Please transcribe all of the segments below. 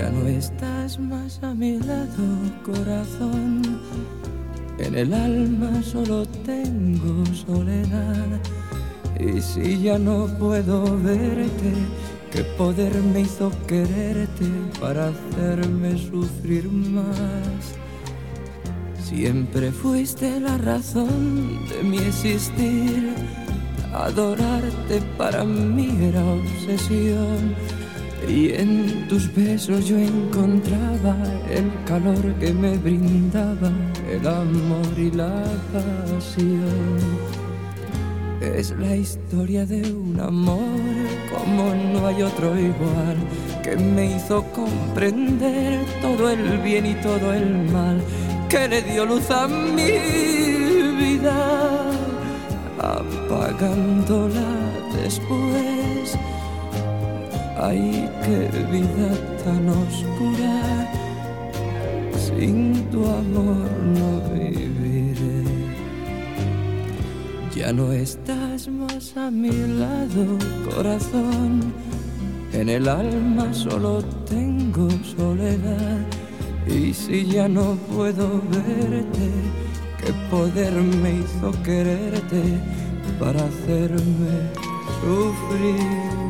Ya no estás más a mi lado, corazón. En el alma solo tengo soledad. Y si ya no puedo verte, ¿qué poder me hizo quererte para hacerme sufrir más? Siempre fuiste la razón de mi existir. Adorarte para mí era obsesión y en tus besos yo encontraba el calor que me brindaba el amor y la pasión. Es la historia de un amor como no hay otro igual, que me hizo comprender todo el bien y todo el mal, que le dio luz a mi vida, apagándola después Ay, qué vida tan oscura, sin tu amor no viviré. Ya no estás más a mi lado, corazón. En el alma solo tengo soledad. Y si ya no puedo verte, qué poder me hizo quererte para hacerme sufrir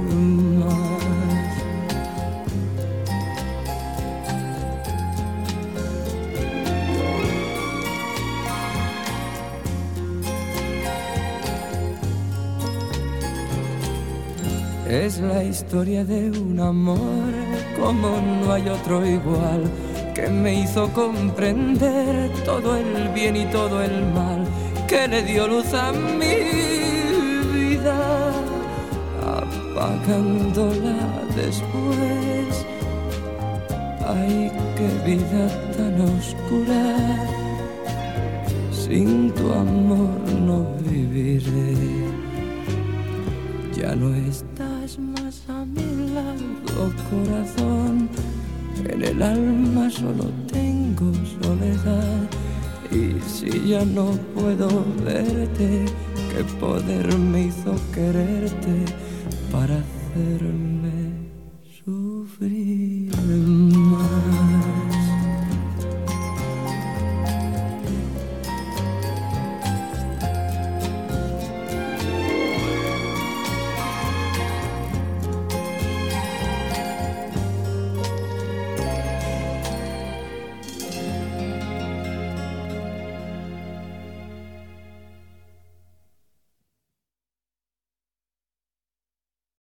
Es la historia de un amor como no hay otro igual, que me hizo comprender todo el bien y todo el mal, que le dio luz a mi vida, apagándola después. Ay, qué vida tan oscura, sin tu amor no viviré. Ya no está más a mi lado, corazón. En el alma solo tengo soledad. Y si ya no puedo verte, qué poder me hizo quererte para hacerme sufrir